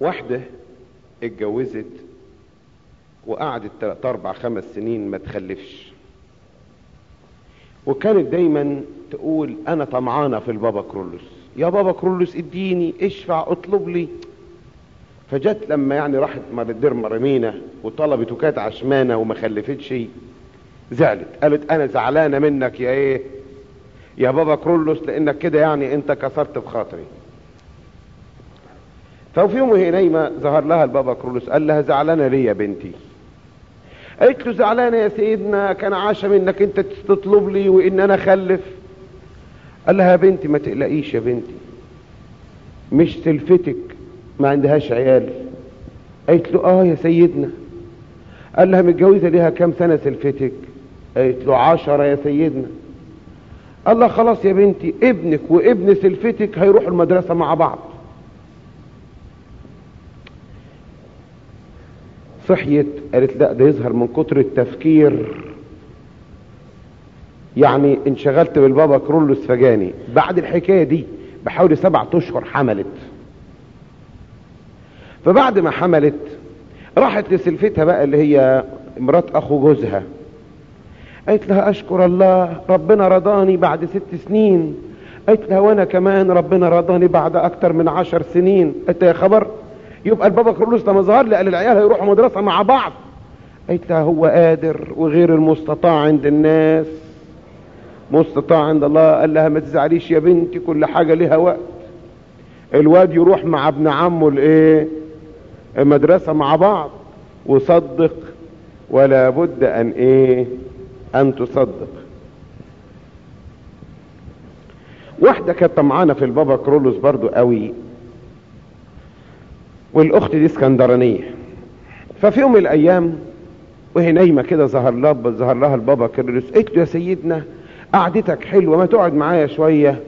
واحدة اتجوزت وقعدت تلات أربع خمس سنين ما تخلفش. وكانت دايما تقول أنا طمعانة في البابا كرولوس. يا بابا كرولوس اديني اشفع اطلب لي. فجت لما يعني راحت مردير مرمينا وطلبت وكانت عشمانة وما خلفتش زعلت. قالت أنا زعلانة منك يا إيه؟ يا بابا كرولوس لأنك كده يعني أنت كسرت بخاطري ففي يوم وهي نايمة ظهر لها البابا كرولوس قال لها زعلانة ليه يا بنتي. قالت له زعلانة يا سيدنا كان عاشة منك إنت تطلب لي وإن أنا أخلف. قال لها يا بنتي ما تقلقيش يا بنتي. مش سلفتك ما عندهاش عيال. قالت له آه يا سيدنا. قال لها متجوزة ليها كام سنة سلفتك قالت له عشرة يا سيدنا. قال لها خلاص يا بنتي ابنك وابن سلفتك هيروحوا المدرسة مع بعض. صحيت قالت لا ده يظهر من كتر التفكير. يعني انشغلت بالبابا كرولوس فجاني بعد الحكاية دي بحوالي سبعة أشهر حملت. فبعد ما حملت راحت لسلفتها بقى اللي هي مرات أخو جوزها. قالت لها أشكر الله ربنا رضاني بعد ست سنين. قالت لها وأنا كمان ربنا رضاني بعد أكتر من عشر سنين. قالت يا خبر؟ يبقى البابا كرولوس لما ظهر لي. قال العيال هيروحوا مدرسة مع بعض. قالت لها هو قادر وغير المستطاع عند الناس. مستطاع عند الله. قال لها ما تزعليش يا بنتي كل حاجة لها وقت. الواد يروح مع ابن عمه الايه المدرسة مع بعض. وصدق ولا بد أن إيه؟ أن تصدق. واحدة كانت طمعانة في البابا كرولوس برضو قوي. والأخت دي اسكندرانية. ففي يوم من الأيام وهي نايمة كده ظهر لها ظهر لها البابا كرولوس قلت له يا سيدنا قعدتك حلوة ما تقعد معايا شوية.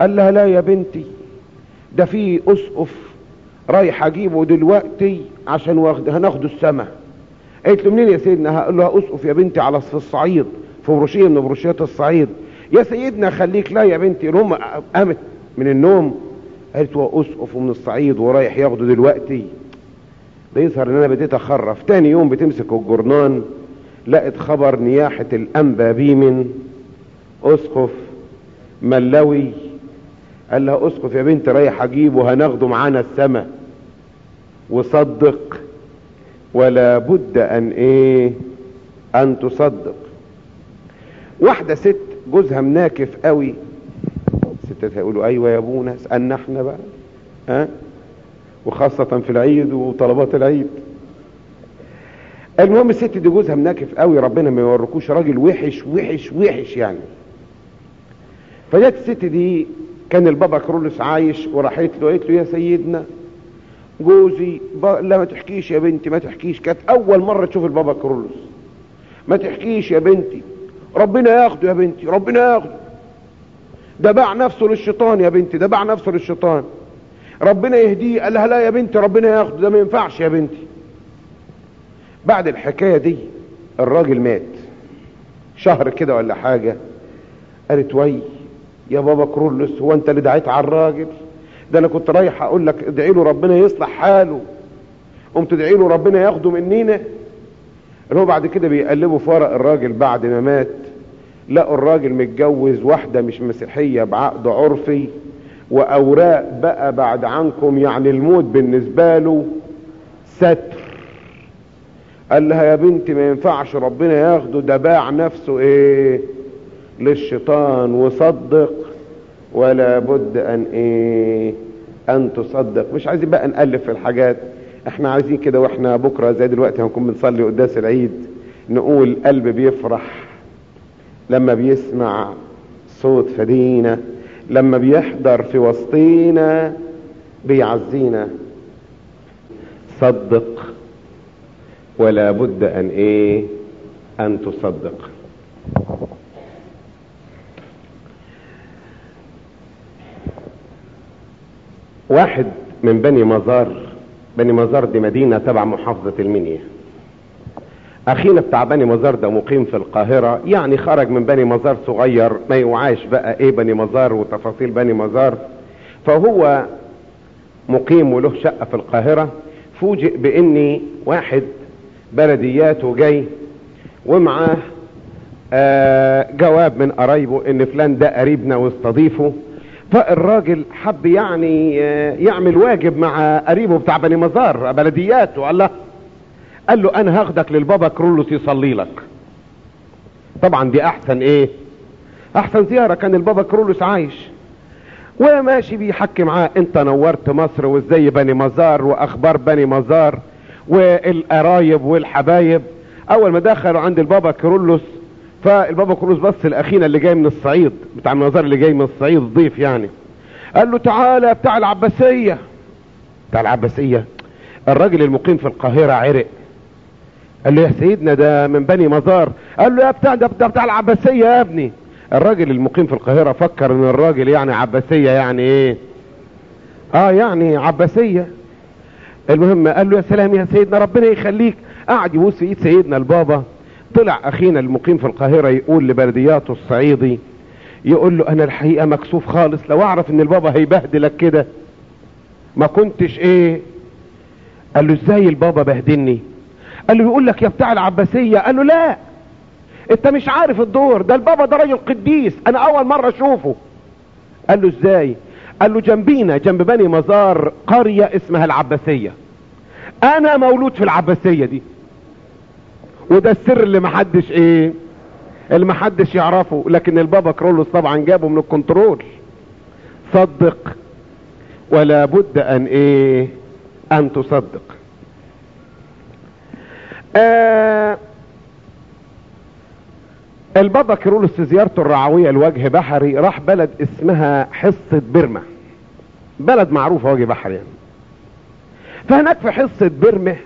قال لها لا يا بنتي ده في أسقف رايح أجيبه دلوقتي عشان هناخده السما. قالت له منين يا سيدنا؟ هقول له أسقف يا بنتي على في الصعيد في بروشية من بروشيات الصعيد. يا سيدنا خليك لا يا بنتي الام قامت من النوم. قالت هو اسقف من الصعيد ورايح ياخده دلوقتي. ده يظهر إن أنا بديت أخرف. تاني يوم بتمسك الجرنان لقت خبر نياحة الأنبا بيمن أسقف ملوي قال لها أسقف يا بنت رايح اجيبه هناخده معانا السما. وصدق. ولا بد أن إيه؟ أن تصدق. واحدة ست جوزها مناكف قوي. الستات هيقولوا أيوه يا ابونا اسألنا إحنا بقى ها؟ وخاصة في العيد وطلبات العيد. المهم الست دي جوزها مناكف قوي ربنا ما يوركوش راجل وحش وحش وحش يعني. فجت الست دي كان البابا كرولوس عايش وراحت له قالت له يا سيدنا جوزي لا ما تحكيش يا بنتي ما تحكيش. كانت أول مرة تشوف البابا كرولوس. ما تحكيش يا بنتي. ربنا ياخده يا بنتي ربنا ياخده. ده باع نفسه للشيطان يا بنتي ده باع نفسه للشيطان. ربنا يهديه قال لها لا يا بنتي ربنا ياخده ده ما ينفعش يا بنتي. بعد الحكاية دي الراجل مات. شهر كده ولا حاجة. قالت وي يا بابا كرولوس هو انت اللي دعيت على الراجل؟ ده أنا كنت رايح أقول لك ادعي له ربنا يصلح حاله. قمت تدعي له ربنا ياخده منينا. اللي هو بعد كده بيقلبوا في ورق الراجل بعد ما مات. لقوا الراجل متجوز واحدة مش مسيحية بعقد عرفي وأوراق بقى بعد عنكم يعني الموت بالنسبة له ستر. قال لها يا بنتي ما ينفعش ربنا ياخده ده باع نفسه إيه؟ للشيطان وصدق. ولا بد أن إيه؟ أن تصدق. مش عايزين بقى نألف في الحاجات. إحنا عايزين كده وإحنا بكرة زي دلوقتي هنكون بنصلي قداس العيد نقول قلب بيفرح. لما بيسمع صوت فدينا لما بيحضر في وسطينا بيعزينا. صدق ولا بد أن إيه؟ أن تصدق. واحد من بني مزار بني مزار دي مدينة تبع محافظة المنيا. أخينا بتاع بني مزار ده مقيم في القاهرة يعني خرج من بني مزار صغير ما يوعاش بقى إيه بني مزار وتفاصيل بني مزار. فهو مقيم وله شقة في القاهرة فوجئ بإني واحد بلدياته جاي ومعاه آه جواب من قرايبه إن فلان ده قريبنا واستضيفه. فالراجل حب يعني آه يعمل واجب مع قريبه بتاع بني مزار بلدياته قال له قال له أنا هاخدك للبابا كرولوس يصلي لك. طبعا دي أحسن إيه؟ أحسن زيارة كان البابا كرولوس عايش. وماشي بيحكي معاه أنت نورت مصر وإزاي بني مزار وأخبار بني مزار والقرايب والحبايب. أول ما دخلوا عند البابا كرولوس فالبابا كرولوس بص الاخينا اللي جاي من الصعيد بتاع المزار اللي جاي من الصعيد ضيف يعني. قال له تعالى بتاع العباسية. بتاع العباسية؟ الراجل المقيم في القاهرة عرق. قال له يا سيدنا ده من بني مزار. قال له يا بتاع ده بتاع العباسية يا ابني. الراجل المقيم في القاهرة فكر إن الراجل يعني عباسية يعني إيه؟ آه يعني عباسية. المهم قال له يا سلام يا سيدنا ربنا يخليك. قعد يبوس في إيد سيدنا البابا. طلع أخينا المقيم في القاهرة يقول لبلدياته الصعيدي يقول له أنا الحقيقة مكسوف خالص. لو أعرف إن البابا هيبهدلك كده ما كنتش إيه؟ قال له إزاي البابا بهدلني؟ قال له يقول لك يا بتاع العباسية؟ قال له لا. انت مش عارف الدور. ده البابا ده راجل قديس. أنا أول مرة أشوفه. قال له إزاي؟ قال له جنبينا جنب بني مزار قرية اسمها العباسية. أنا مولود في العباسية دي. وده السر اللي محدش إيه؟ اللي محدش يعرفه. لكن البابا كرولوس طبعا جابه من الكنترول. صدق. ولا بد أن إيه؟ أن تصدق. آه البابا كيرلس في زيارته الرعوية لوجه بحري راح بلد اسمها حصة برمة بلد معروفة وجه بحري يعني. فهناك في حصة برمة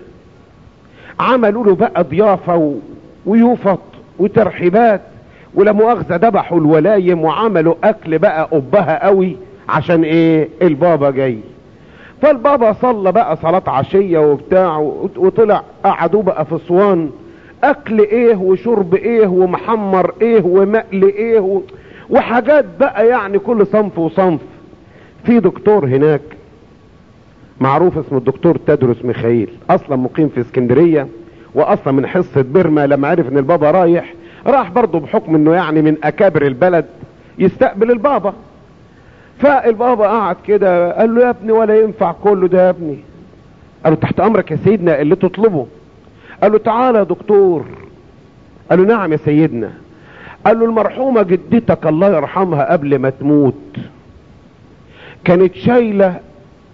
عملوا له بقى ضيافة. ويوفط وترحيبات ولا مؤاخذة ذبحوا الولايم وعملوا أكل بقى قبها قوي عشان إيه البابا جاي فالبابا صلى بقى صلاة عشية وبتاع وطلع قعدوا بقى في أسوان أكل إيه وشرب إيه ومحمر إيه ومقل إيه. وحاجات بقى يعني كل صنف وصنف في دكتور هناك معروف اسمه الدكتور تدرس ميخائيل أصلا مقيم في اسكندرية واصلا من حصة برما لما عرف إن البابا رايح راح برضه بحكم إنه يعني من أكابر البلد يستقبل البابا فالبابا قعد كده قال له يا ابني ولا ينفع كله ده يا ابني. قال له تحت أمرك يا سيدنا اللي تطلبه. قال له تعالى يا دكتور. قال له نعم يا سيدنا. قال له المرحومة جدتك الله يرحمها قبل ما تموت. كانت شايلة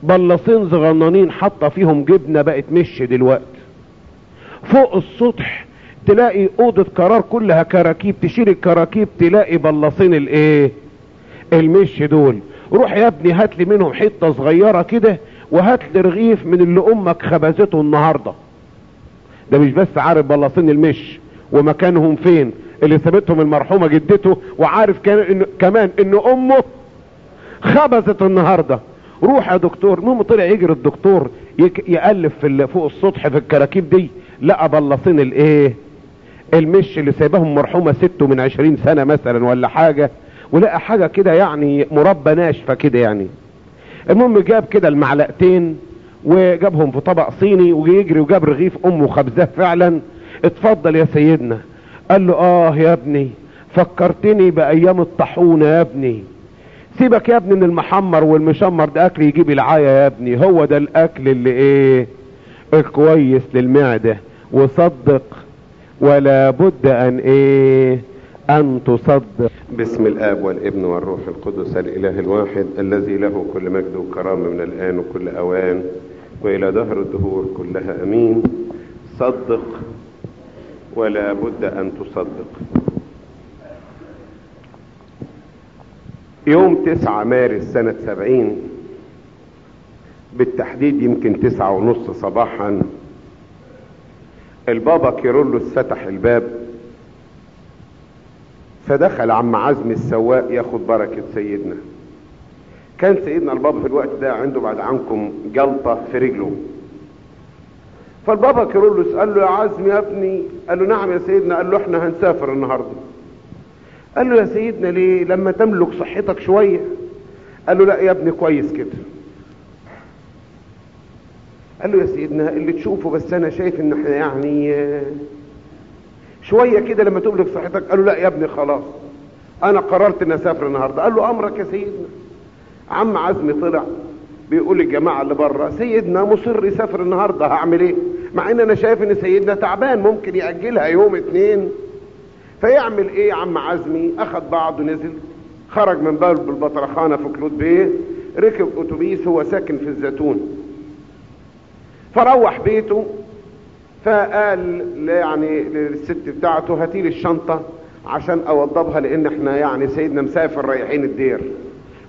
بلصين صغننين حاطة فيهم جبنة بقت مش دلوقتي. فوق السطح تلاقي أوضة قرار كلها كراكيب تشيل الكراكيب تلاقي بلصين الإيه؟ المش دول. روح يا ابني هات لي منهم حتة صغيرة كده وهات لي رغيف من اللي أمك خبزته النهارده. ده مش بس عارف بلاصين المش ومكانهم فين اللي سابتهم المرحومة جدته وعارف كان إن كمان إن أمه خبزت النهاردة. روح يا دكتور المهم طلع يجري الدكتور يقلب في فوق السطح في الكراكيب دي لقى بلاصين الإيه؟ المش اللي سايبهم مرحومة سته من عشرين سنة مثلا ولا حاجة. ولقى حاجة كده يعني مربى ناشفة كده يعني. المهم جاب كده المعلقتين وجابهم في طبق صيني ويجري وجاب رغيف أمه خبزاه فعلا. اتفضل يا سيدنا. قال له آه يا ابني فكرتني بأيام الطاحونة يا ابني. سيبك يا ابني من المحمر والمشمر ده أكل يجيب العاية يا ابني. هو ده الأكل اللي إيه؟ الكويس للمعدة. وصدق ولا بد أن إيه؟ أن تصدق. باسم الآب والابن والروح القدس الإله الواحد الذي له كل مجد وكرامة من الآن وكل أوان وإلى دهر الدهور كلها أمين. صدق ولا بد أن تصدق. يوم تسعة مارس سنة سبعين بالتحديد يمكن تسعة ونص صباحا البابا كيرلس فتح الباب. فدخل عم عزمي السواق ياخد بركة سيدنا. كان سيدنا البابا في الوقت ده عنده بعد عنكم جلطة في رجله. فالبابا كيرلس قال له يا عزمي يا ابني قال له نعم يا سيدنا قال له إحنا هنسافر النهارده. قال له يا سيدنا ليه؟ لما تملك صحتك شوية. قال له لا يا ابني كويس كده. قال له يا سيدنا اللي تشوفه بس أنا شايف إن إحنا يعني شوية كده لما تبلغ صحتك قال له لا يا ابني خلاص. أنا قررت ان أسافر النهاردة. قال له أمرك يا سيدنا. عم عزمي طلع بيقول الجماعة اللي بره سيدنا مصر يسافر النهاردة هعمل إيه؟ مع إن أنا شايف إن سيدنا تعبان ممكن يأجلها يوم اتنين. فيعمل إيه عم عزمي؟ اخد بعضه نزل خرج من باب البطرخانة في كلود بيه ركب أتوبيس هو ساكن في الزيتون. فروح بيته فقال يعني للست بتاعته هاتي لي الشنطة عشان أوضبها لأن إحنا يعني سيدنا مسافر رايحين الدير.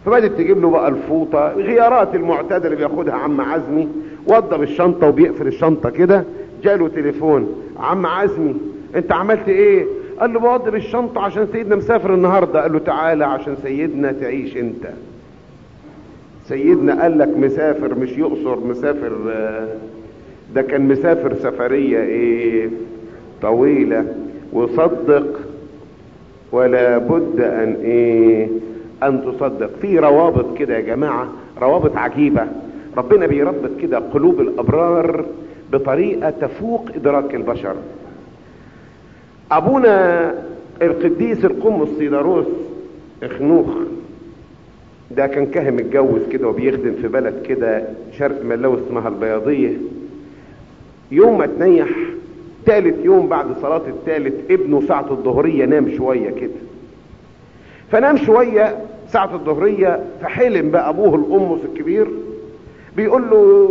فبدت تجيب له بقى الفوطة غيارات المعتادة اللي بياخدها عم عزمي وضب الشنطة وبيقفل الشنطة كده جاله تليفون. عم عزمي أنت عملت إيه؟ قال له بوضب الشنطة عشان سيدنا مسافر النهاردة. قال له تعالى عشان سيدنا تعيش أنت. سيدنا قال لك مسافر مش يقصر مسافر ده كان مسافر سفرية إيه؟ طويلة. وصدق ولا بد أن إيه؟ أن تصدق. في روابط كده يا جماعة روابط عجيبة. ربنا بيربط كده قلوب الأبرار بطريقة تفوق إدراك البشر. أبونا القديس القم السيداروس إخنوخ ده كان كاهن متجوز كده وبيخدم في بلد كده شرق ملاوي اسمها البياضية. يوم ما تنيح تالت يوم بعد صلاة التالت ابنه ساعة الظهرية نام شوية كده. فنام شوية ساعة الظهرية فحلم بقى أبوه القمص الكبير بيقول له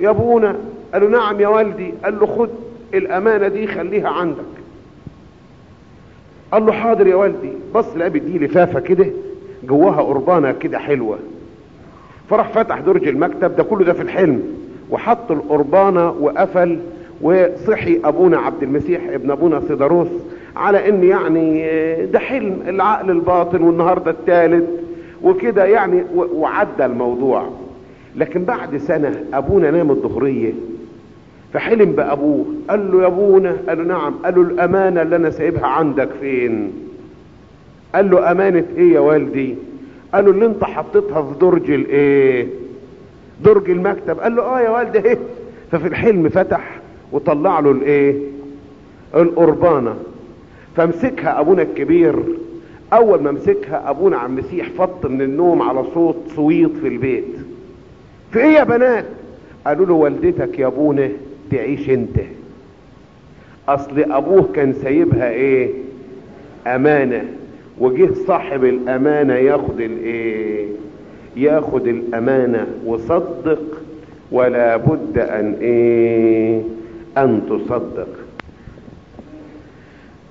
يا أبونا قال له نعم يا والدي. قال له خد الأمانة دي خليها عندك. قال له حاضر يا والدي. بص لقى دي لفافة كده جواها قربانة كده حلوة. فراح فتح درج المكتب ده كله ده في الحلم. وحط القربانة وقفل وصحي أبونا عبد المسيح ابن أبونا سيداروس على إن يعني ده حلم العقل الباطن والنهاردة الثالث وكده يعني وعدى الموضوع. لكن بعد سنة أبونا نام الظهرية فحلم بأبوه قال له يا أبونا؟ قال له نعم. قال له الأمانة اللي أنا سايبها عندك فين؟ قال له أمانة إيه يا والدي؟ قال له اللي أنت حطيتها في درج الإيه؟ درج المكتب. قال له آه يا والدي. إيه؟ ففي الحلم فتح وطلع له الإيه؟ القربانة. فمسكها أبونا الكبير. أول ما مسكها أبونا عم مسيح فط من النوم على صوت صويت في البيت. في إيه يا بنات؟ قالوا له والدتك يا أبونا تعيش أنت. أصل أبوه كان سايبها إيه؟ أمانة. وجه صاحب الأمانة ياخد الإيه؟ ياخد الأمانة وصدق ولا بد أن إيه؟ أن تصدق.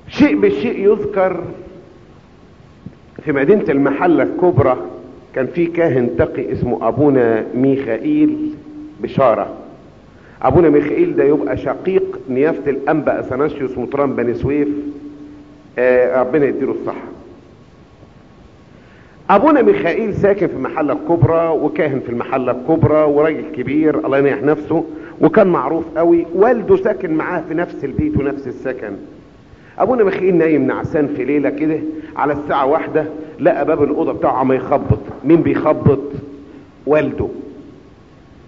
شيء بالشيء يذكر في مدينة المحلة الكبرى كان في كاهن تقي اسمه أبونا ميخائيل بشارة. أبونا ميخائيل ده يبقى شقيق نيافة الأنبأ اثناسيوس مطران بني سويف آه ربنا يديله الصحة. أبونا ميخائيل ساكن في المحلة الكبرى وكاهن في المحلة الكبرى وراجل كبير الله ينيح نفسه وكان معروف قوي والده ساكن معاه في نفس البيت ونفس السكن. أبونا ميخائيل نايم نعسان في ليلة كده على الساعة واحدة لقى باب الأوضة بتاعه ما يخبط. مين بيخبط؟ والده.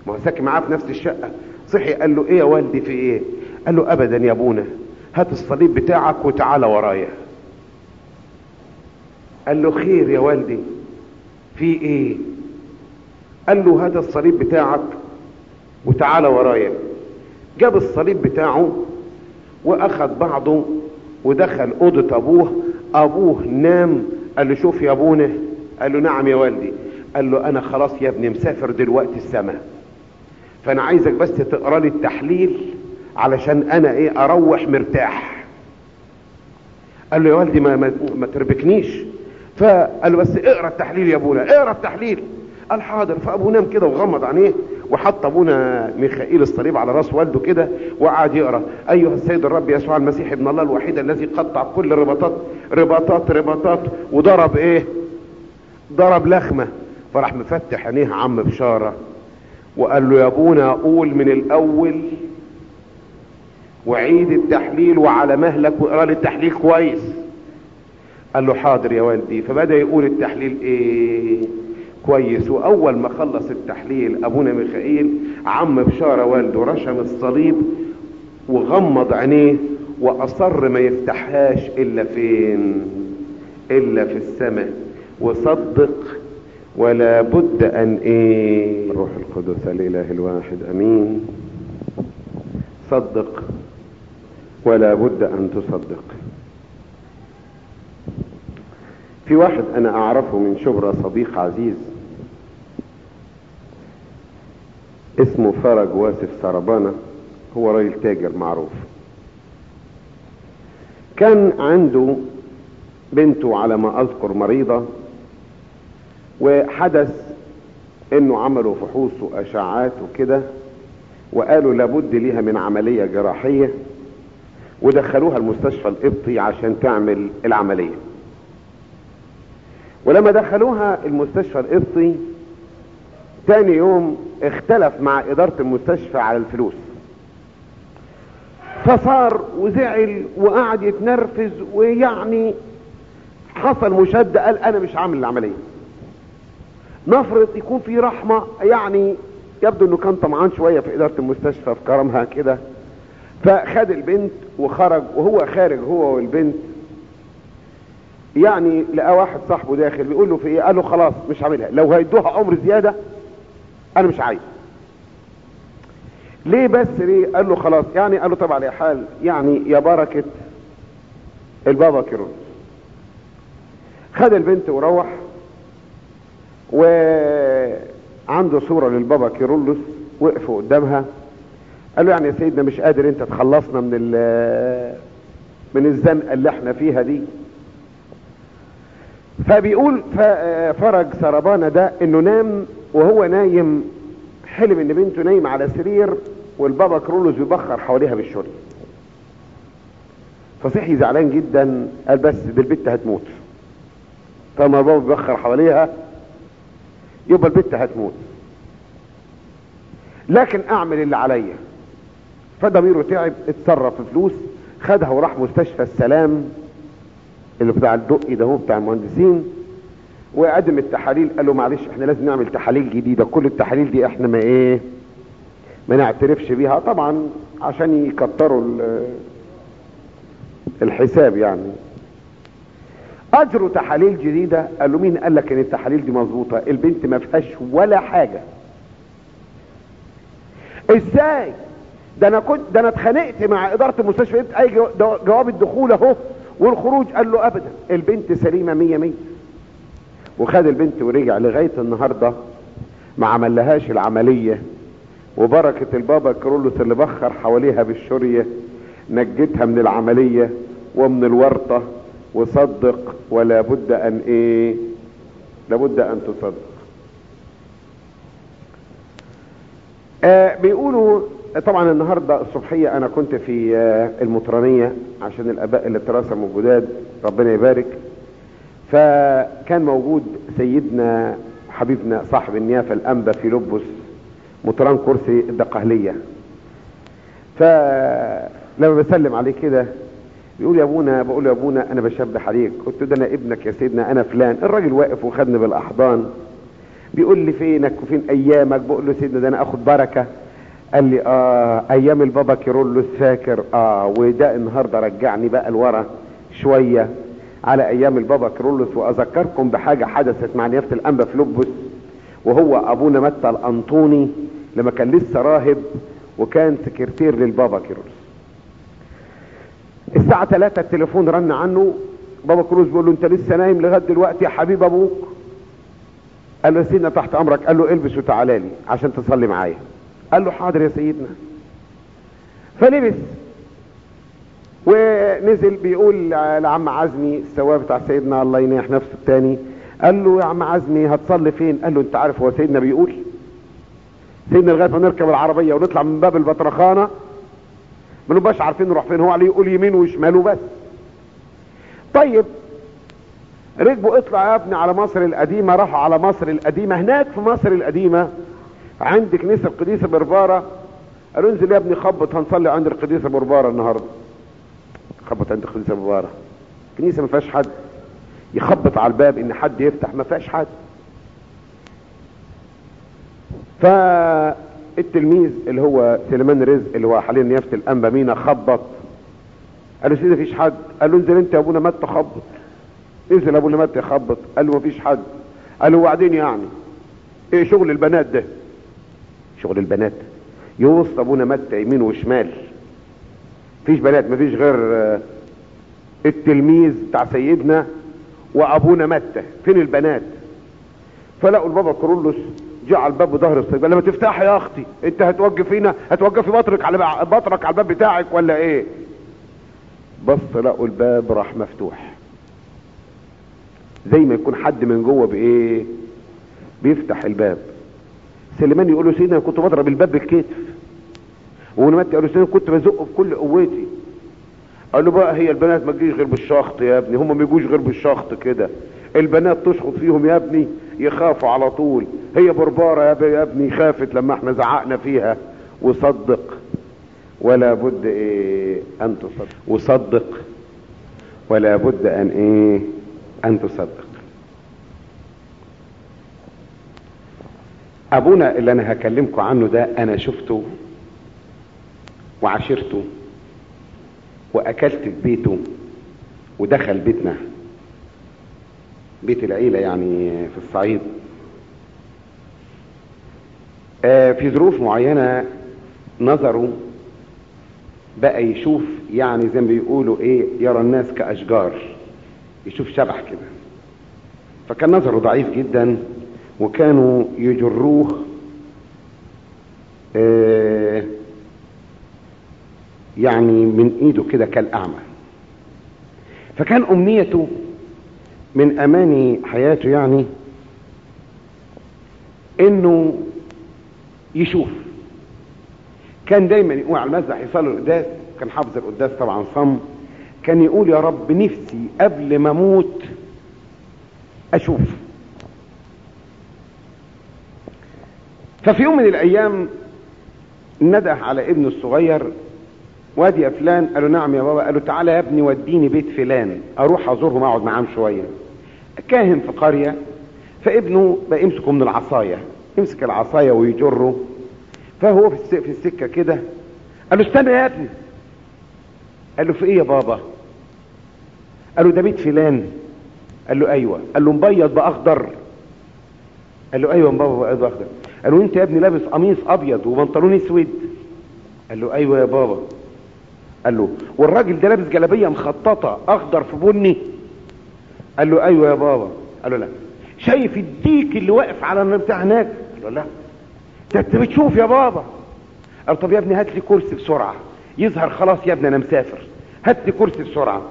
ما هو ساكن معاه في نفس الشقة. صحي قال له إيه يا والدي في إيه؟ قال له ابدا يا أبونا هات الصليب بتاعك وتعالى ورايا. قال له خير يا والدي. في إيه؟ قال له هات الصليب بتاعك. وتعالى ورايا. جاب الصليب بتاعه واخد بعضه ودخل أوضة أبوه. أبوه نام. قال له شوف يا أبونا. قال له نعم يا والدي. قال له أنا خلاص يا ابني مسافر دلوقتي السماء. فأنا عايزك بس تقرأ لي التحليل علشان أنا إيه أروح مرتاح. قال له يا والدي ما, ما, ما تربكنيش. فقال بس اقرأ التحليل يا أبونا اقرأ التحليل. قال حاضر. فأبوه نام كده وغمض عينيه وحط أبونا ميخائيل الصليب على رأس والده كده وقعد يقرأ. أيها السيد الرب يسوع المسيح ابن الله الوحيد الذي قطع كل رباطات رباطات رباطات وضرب إيه؟ ضرب لخمة. فراح مفتح عينيه عم بشارة وقال له يا أبونا قول من الأول وعيد التحليل وعلى مهلك واقرا لي التحليل كويس. قال له حاضر يا والدي. فبدأ يقول التحليل إيه؟ كويس. وأول ما خلص التحليل أبونا ميخائيل عم بشارة والده رشم الصليب وغمض عينيه وأصر ما يفتحهاش إلا فين؟ إلا في السماء. وصدق ولا بد أن إيه؟ روح القدس الإله الواحد. آمين. صدق ولا بد أن تصدق. في واحد أنا أعرفه من شبرا صديق عزيز. اسمه فرج واسف سربانة هو راجل تاجر معروف. كان عنده بنته على ما أذكر مريضة وحدث إنه عملوا فحوص واشعاعات وكده وقالوا لابد ليها من عملية جراحية ودخلوها المستشفى القبطي عشان تعمل العملية. ولما دخلوها المستشفى القبطي تاني يوم اختلف مع إدارة المستشفى على الفلوس. فصار وزعل وقعد يتنرفز ويعني حصل مشادة قال أنا مش عامل العملية. نفرض يكون في رحمة يعني يبدو إنه كان طمعان شوية في إدارة المستشفى في كرمها كده. فخد البنت وخرج وهو خارج هو والبنت يعني لقى واحد صاحبه داخل بيقول له في إيه؟ قال له خلاص مش هعملها. لو هيدوها عمر زيادة أنا مش عايز. ليه بس؟ ليه؟ قال له خلاص. يعني قال له طبعا يا حال يعني يا بركة البابا كيرون. خد البنت وروح وعنده صورة للبابا كيرلس وقفوا قدامها. قال له يعني يا سيدنا مش قادر أنت تخلصنا من من الزنقة اللي إحنا فيها دي. فبيقول فرج سربانة ده إنه نام وهو نايم حلم إن بنته نايمة على سرير والبابا كرولوس بيبخر حواليها بالشري فصحي زعلان جدا قال بس دي البت هتموت. طالما البابا بيبخر حواليها يبقى البت هتموت. لكن أعمل اللي عليا. فضميره تعب اتصرف فلوس خدها وراح مستشفى السلام. اللي بتاع الدقي ده هو بتاع المهندسين. وقدم التحاليل قال له معلش إحنا لازم نعمل تحاليل جديدة. كل التحاليل دي إحنا ما إيه ما نعترفش بيها. طبعا عشان يكتروا الحساب يعني. أجروا تحاليل جديدة. قال له مين؟ قال لك إن التحاليل دي مظبوطة. البنت ما فيهاش ولا حاجة. إزاي؟ ده أنا كنت ده أنا اتخانقت مع إدارة المستشفى. أي جواب الدخول أهو. والخروج قال له ابدا. البنت سليمة مية مية. وخد البنت ورجع لغاية النهارده ما عملهاش العملية. وبركة البابا كرولوس اللي بخر حواليها بالشريه نجتها من العملية ومن الورطة. وصدق ولا بد أن إيه؟ لابد أن تصدق. آه بيقولوا طبعا النهارده الصبحية أنا كنت في آه المطرانية عشان الأباء اللي تراسموا الجداد ربنا يبارك. فكان موجود سيدنا حبيبنا صاحب النيافة الانبا في لبس مطران كرسي الدقهلية. فلما بسلم عليه كده بيقول يا أبونا بقول يا أبونا أنا بشبه عليك. قلت ده أنا ابنك يا سيدنا أنا فلان. الراجل واقف وخدني بالأحضان. بيقول لي فينك وفين أيامك؟ بقول له سيدنا ده أنا آخد بركة. قال لي آه أيام البابا كيرلس فاكر آه وده النهارده رجعني بقى لورا شوية على أيام البابا كيرلس وأذكركم بحاجة حدثت مع نيافة الانبا فيلبس وهو أبونا متى الأنطوني لما كان لسه راهب وكان سكرتير للبابا كيرلس الساعة 3 التليفون رن عنه بابا كيرلس بيقول له أنت لسه نايم لغاية دلوقتي يا حبيب أبوك؟ قال له سيدنا تحت أمرك. قال له البس وتعالى لي عشان تصلي معايا. قال له حاضر يا سيدنا. فلبس ونزل بيقول لعم عزمي السواق بتاع سيدنا الله ينيح نفسه التاني. قال له يا عم عزمي هتصلي فين؟ قال له انت عارف هو سيدنا بيقول. سيدنا لغاية ما نركب العربية ونطلع من باب البطرخانة. ما نبقاش عارفين نروح فين هو عليه يقول يمين وشمال وبس طيب ركبوا اطلع يا ابني على مصر القديمة راحوا على مصر القديمة هناك في مصر القديمة عند كنيسة القديسة بربارة. قالوا انزل يا ابني خبط هنصلي عند القديسة بربارة النهاردة. خبط عند القديسة بربارة. كنيسة ما فيهاش حد. يخبط على الباب إن حد يفتح ما فيهاش حد. فالتلميذ اللي هو سليمان رزق اللي هو حاليا نيافة الانبا مينا خبط. قال له سيدي مفيش حد. قال له انزل انت يا ابونا مات خبط. انزل ابونا مات يخبط قال له مفيش حد. قال له وبعدين يعني؟ إيه شغل البنات ده؟ شغل البنات. يوسط ابونا مات يمين وشمال. مفيش بنات مفيش غير آه، التلميذ بتاع سيدنا وأبونا متى. فين البنات؟ فلقوا البابا كرولوس جعل الباب بظهر الصيدليه لما تفتح يا أختي أنت هتوقف هنا هتوقفي بطرك على بطرك على الباب بتاعك ولا إيه؟ بص لقوا الباب راح مفتوح. زي ما يكون حد من جوه بإيه؟ بيفتح الباب. سليمان يقول له سيدنا كنت بضرب الباب بالكتف ونمت قال له سيدنا كنت بزقه بكل قوتي. قال له بقى هي البنات ما تجيش غير بالشخط يا ابني هم ما يجوش غير بالشخط كده. البنات تشخط فيهم يا ابني يخافوا على طول. هي بربارة يا ابني خافت لما إحنا زعقنا فيها. وصدق. ولا بد إيه أن تصدق. وصدق. ولا بد أن إيه أن تصدق. أبونا اللي أنا هكلمكم عنه ده أنا شفته وعاشرته وأكلت في بيته ودخل بيتنا. بيت العيلة يعني في الصعيد. آه، في ظروف معينة نظره بقى يشوف يعني زي ما بيقولوا إيه يرى الناس كأشجار يشوف شبح كده. فكان نظره ضعيف جدا. وكانوا يجروه آه، يعني من إيده كده كالأعمى. فكان أمنيته من اماني حياته يعني إنه يشوف. كان دايما يقول على المسبح يصلي القداس كان حافظ القداس طبعا صم. كان يقول يا رب نفسي قبل ما أموت أشوف. ففي يوم من الأيام نده على ابنه الصغير وادي يا فلان قال له نعم يا بابا قال له تعالى يا ابني وديني بيت فلان أروح أزورهم أقعد معاهم شوية. كاهن في قرية فابنه بقى يمسكه من العصاية يمسك العصاية ويجره. فهو في في السكة كده قال له استنى يا ابني. قال له في إيه يا بابا؟ قال له ده بيت فلان. قال له أيوه. قال له مبيض بأخضر. قال له أيوه بابا بأخضر. قال له أنت يا ابني لابس قميص أبيض وبنطلون أسود. قال له أيوه يا بابا. قال له والراجل ده لابس جلابية مخططة أخضر في بني. قال له أيوه يا بابا. قال له لا. شايف الديك اللي واقف على النار بتاع هناك؟ قال له لا. أنت بتشوف يا بابا. قال طب يا ابني هات لي كرسي بسرعة. يظهر خلاص يا ابني أنا مسافر. هات لي كرسي بسرعة.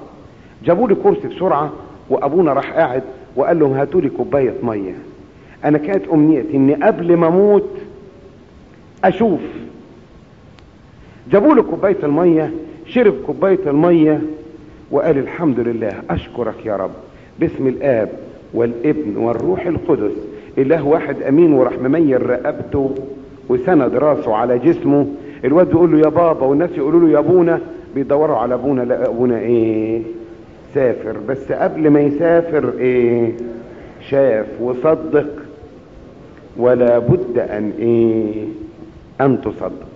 جابوا لي كرسي بسرعة وأبونا راح قاعد وقال لهم هاتوا لي كوباية مية. أنا كانت أمنيتي إني قبل ما أموت أشوف. جابوا له كوباية المية شرب كوباية المية وقال الحمد لله أشكرك يا رب. باسم الآب والابن والروح القدس إله واحد أمين وراح مميل رقبته وسند راسه على جسمه. الواد بيقول له يا بابا والناس يقولوا له يا أبونا بيدوروا على أبونا لا أبونا إيه؟ سافر. بس قبل ما يسافر إيه؟ شاف وصدق. ولا بد أن إيه؟ أن تصدق.